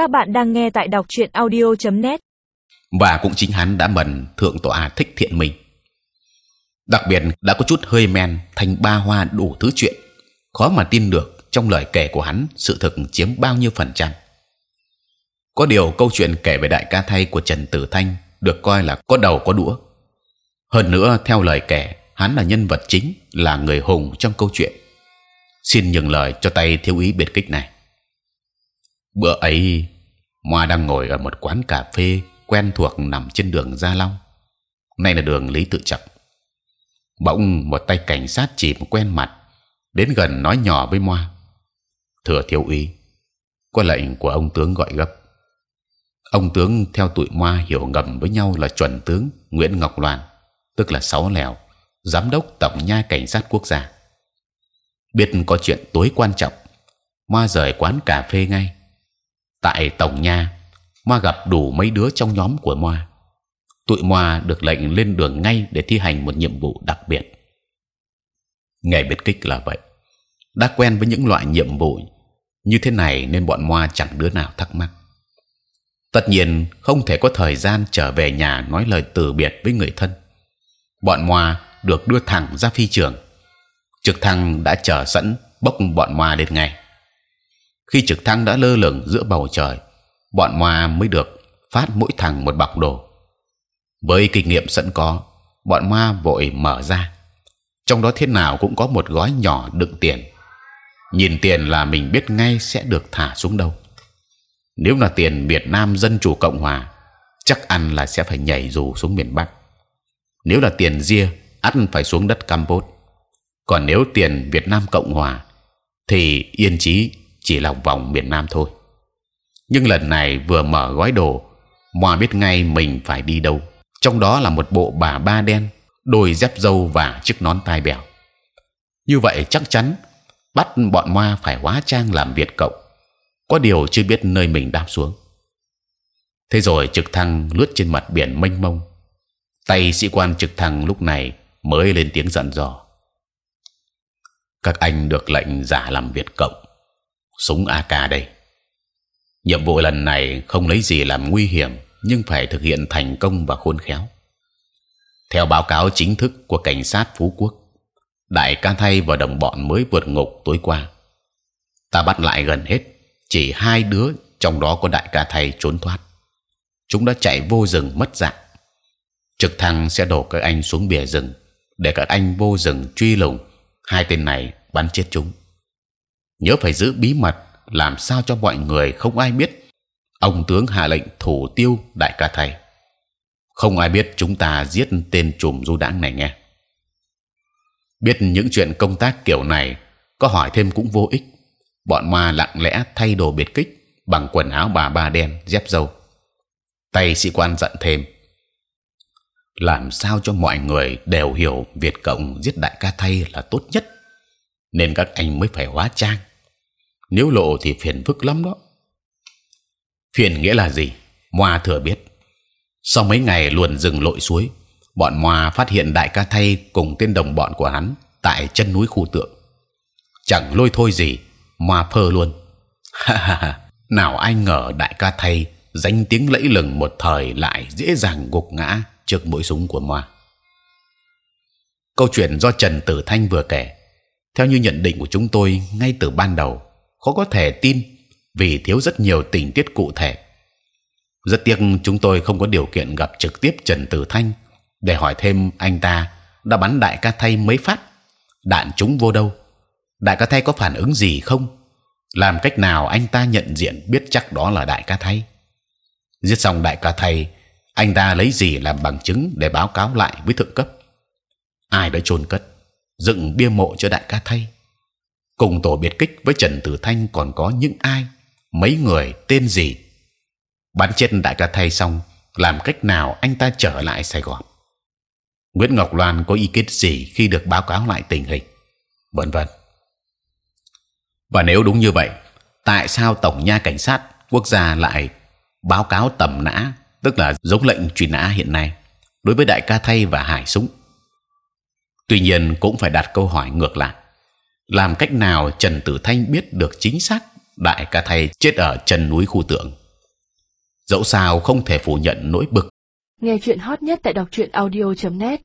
Các bạn đang nghe tại đọc truyện audio.net. và cũng chính hắn đã mần thượng tọa thích thiện mình. Đặc biệt đã có chút hơi men thành ba hoa đủ thứ chuyện, khó mà tin được trong lời kể của hắn sự thực chiếm bao nhiêu phần trăm. Có điều câu chuyện kể về đại ca thay của Trần Tử Thanh được coi là có đầu có đũa. Hơn nữa theo lời kể, hắn là nhân vật chính, là người hùng trong câu chuyện. Xin nhường lời cho tay thiếu úy biệt kích này. Bữa ấy, Moa đang ngồi ở một quán cà phê quen thuộc nằm trên đường Gia Long. Nay là đường Lý Tự Trọng. Bỗng một tay cảnh sát chỉ quen mặt đến gần nói nhỏ với Moa: Thừa thiếu úy, có lệnh của ông tướng gọi gấp. Ông tướng theo tụi Moa hiểu ngầm với nhau là chuẩn tướng Nguyễn Ngọc Loan, tức là sáu lèo, giám đốc tổng nha cảnh sát quốc gia. Biết có chuyện tối quan trọng, Moa rời quán cà phê ngay tại tổng nha, moa gặp đủ mấy đứa trong nhóm của moa. Tụi moa được lệnh lên đường ngay để thi hành một nhiệm vụ đặc biệt. Nghề biệt kích là vậy, đã quen với những loại nhiệm vụ như thế này nên bọn moa chẳng đứa nào thắc mắc. Tất nhiên, không thể có thời gian trở về nhà nói lời từ biệt với người thân. Bọn moa được đưa thẳng ra phi trường. Trực thăng đã chờ sẵn bốc bọn moa lên ngay khi trực thăng đã lơ lửng giữa bầu trời, bọn moa mới được phát mỗi thằng một bọc đồ. Với kinh nghiệm sẵn có, bọn moa vội mở ra. Trong đó thế nào cũng có một gói nhỏ đựng tiền. Nhìn tiền là mình biết ngay sẽ được thả xuống đâu. Nếu là tiền Việt Nam Dân Chủ Cộng Hòa, chắc ăn là sẽ phải nhảy dù xuống miền Bắc. Nếu là tiền ria ăn phải xuống đất Campuchia còn nếu tiền Việt Nam Cộng Hòa, thì yên chí chỉ lòng vòng miền Nam thôi. Nhưng lần này vừa mở gói đồ, Moa biết ngay mình phải đi đâu. Trong đó là một bộ bà ba đen, đôi dép dâu và chiếc nón tai bèo. Như vậy chắc chắn bắt bọn Moa phải hóa trang làm Việt cộng. Có điều chưa biết nơi mình đáp xuống. Thế rồi trực thăng lướt trên mặt biển mênh mông. Tay sĩ quan trực thăng lúc này mới lên tiếng dặn dò. Các anh được lệnh giả làm Việt cộng súng AK đây. Nhiệm vụ lần này không lấy gì làm nguy hiểm, nhưng phải thực hiện thành công và khôn khéo. Theo báo cáo chính thức của cảnh sát Phú Quốc, Đại ca thay và đồng bọn mới vượt ngục tối qua. Ta bắt lại gần hết, chỉ hai đứa trong đó có Đại ca thay trốn thoát. Chúng đã chạy vô rừng mất dạng. Trực thăng sẽ đổ các anh xuống bìa rừng để các anh vô rừng truy lùng hai tên này bắn chết chúng nhớ phải giữ bí mật, làm sao cho mọi người không ai biết. Ông tướng hạ lệnh thủ tiêu đại ca thầy không ai biết chúng ta giết tên trùm du đãng này nghe. Biết những chuyện công tác kiểu này, có hỏi thêm cũng vô ích. Bọn ma lặng lẽ thay đồ biệt kích, bằng quần áo bà ba đen, dép dâu. Tay sĩ quan giận thêm. Làm sao cho mọi người đều hiểu Việt cộng giết đại ca thay là tốt nhất, nên các anh mới phải hóa trang nếu lộ thì phiền phức lắm đó. Phiền nghĩa là gì? Moa thừa biết. Sau mấy ngày luồn rừng lội suối, bọn moa phát hiện đại ca thay cùng tên đồng bọn của hắn tại chân núi khu tượng. Chẳng lôi thôi gì, moa phơ luôn. Nào ai ngờ đại ca thay danh tiếng lẫy lừng một thời lại dễ dàng gục ngã trước mũi súng của moa. Câu chuyện do trần tử thanh vừa kể, theo như nhận định của chúng tôi ngay từ ban đầu khó có thể tin vì thiếu rất nhiều tình tiết cụ thể. Rất tiếc chúng tôi không có điều kiện gặp trực tiếp Trần Tử Thanh để hỏi thêm anh ta đã bắn đại ca thay mấy phát, đạn chúng vô đâu, đại ca thay có phản ứng gì không, làm cách nào anh ta nhận diện biết chắc đó là đại ca thay. Giết xong đại ca thay, anh ta lấy gì làm bằng chứng để báo cáo lại với thượng cấp? Ai đã chôn cất, dựng bia mộ cho đại ca thay? Cùng tổ biệt kích với Trần Tử Thanh còn có những ai, mấy người tên gì? Bắn chết đại ca thay xong, làm cách nào anh ta trở lại Sài Gòn? Nguyễn Ngọc Loan có ý kiến gì khi được báo cáo lại tình hình? Vân vân. Và nếu đúng như vậy, tại sao tổng nha cảnh sát quốc gia lại báo cáo tầm nã, tức là giống lệnh truy nã hiện nay đối với đại ca thay và hải súng? Tuy nhiên cũng phải đặt câu hỏi ngược lại làm cách nào Trần Tử Thanh biết được chính xác đại ca thầy chết ở chân núi khu tượng? Dẫu sao không thể phủ nhận nỗi bực. Nghe chuyện hot nhất tại đọc truyện audio.net